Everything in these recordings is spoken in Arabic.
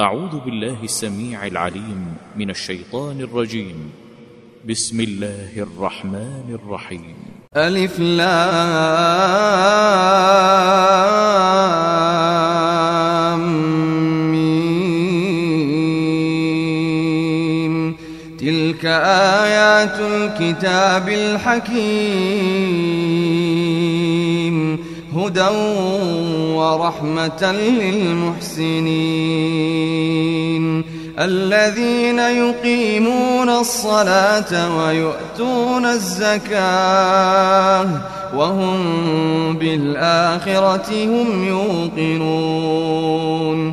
أعوذ بالله السميع العليم من الشيطان الرجيم. بسم الله الرحمن الرحيم. ألف لام ميم. تلك آيات الكتاب الحكيم. هدى ورحمة للمحسنين. الذين يقيمون الصلاة ويؤتون الزكاة وهم بالآخرة هم يوقنون.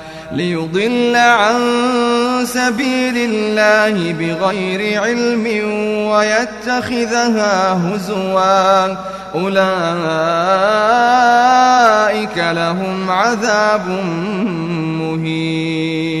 ليضل عن سبيل الله بغير علم ويتخذها هزوا. أولئك لهم عذاب مهين.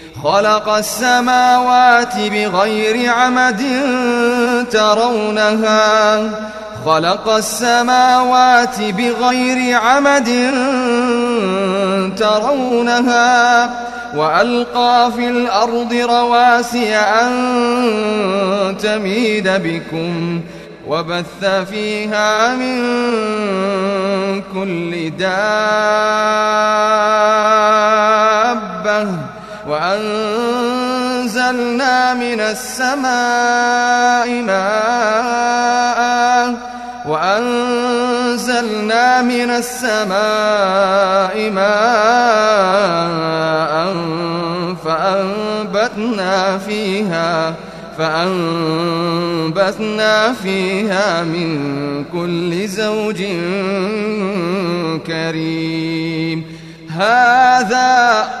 خلق السماوات بغير عمد ترونها. خلق السماوات بغير عمد ترونها. وألقى في الأرض رواسي أن تميد بكم وبث فيها من كل دابة وأنزلنا من السماء ماء وأنزلنا من السماء ماء فأنبتنا فيها فأنبتنا فيها من كل زوج كريم. هذا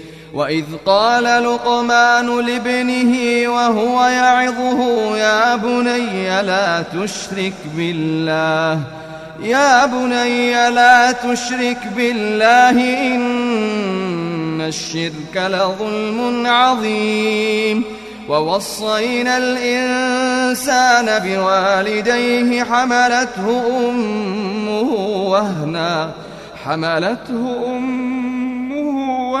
وإذ قال لقمان لابنه وهو يعظه يا بني لا تشرك بالله يا بني لا تشرك بالله إن الشرك لظلم عظيم. ووصينا الإنسان بوالديه حملته أمه وهنا حملته أمه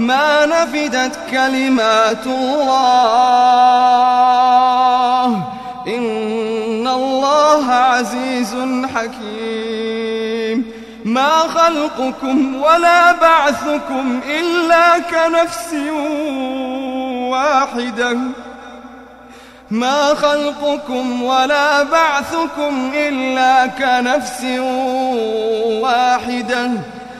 ما نفدت كلمات الله. إن الله عزيز حكيم. ما خلقكم ولا بعثكم إلا كنفس واحدة. ما خلقكم ولا بعثكم إلا كنفس واحدة.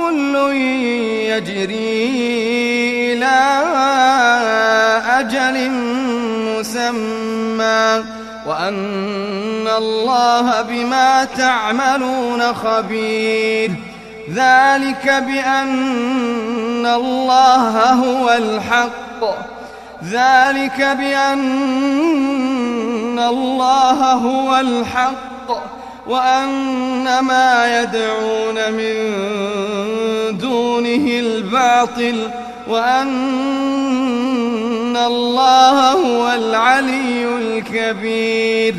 كل يجري إلى أجل مسمى وأن الله بما تعملون خبير. ذلك بأن الله هو الحق. ذلك بأن الله هو الحق. وأن ما يدعون من دونه الباطل وأن الله هو العلي الكبير.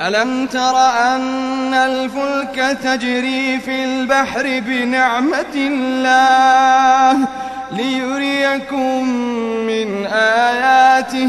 ألم تر أن الفلك تجري في البحر بنعمة الله ليريكم من آياته؟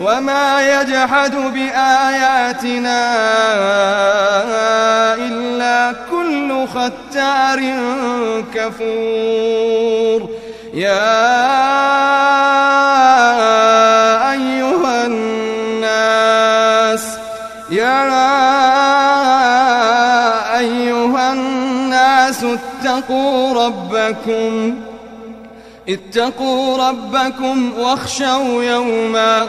وما يجحد بآياتنا إلا كل ختار كفور. يا أيها الناس يا أيها الناس اتقوا ربكم اتقوا ربكم واخشوا يوما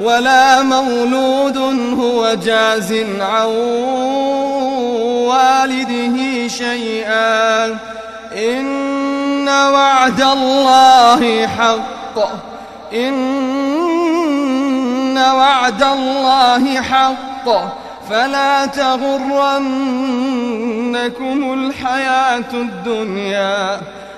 ولا مولود هو جاز عن والده شيئا. إن وعد الله حق. إن وعد الله حق. فلا تغرنكم الحياة الدنيا.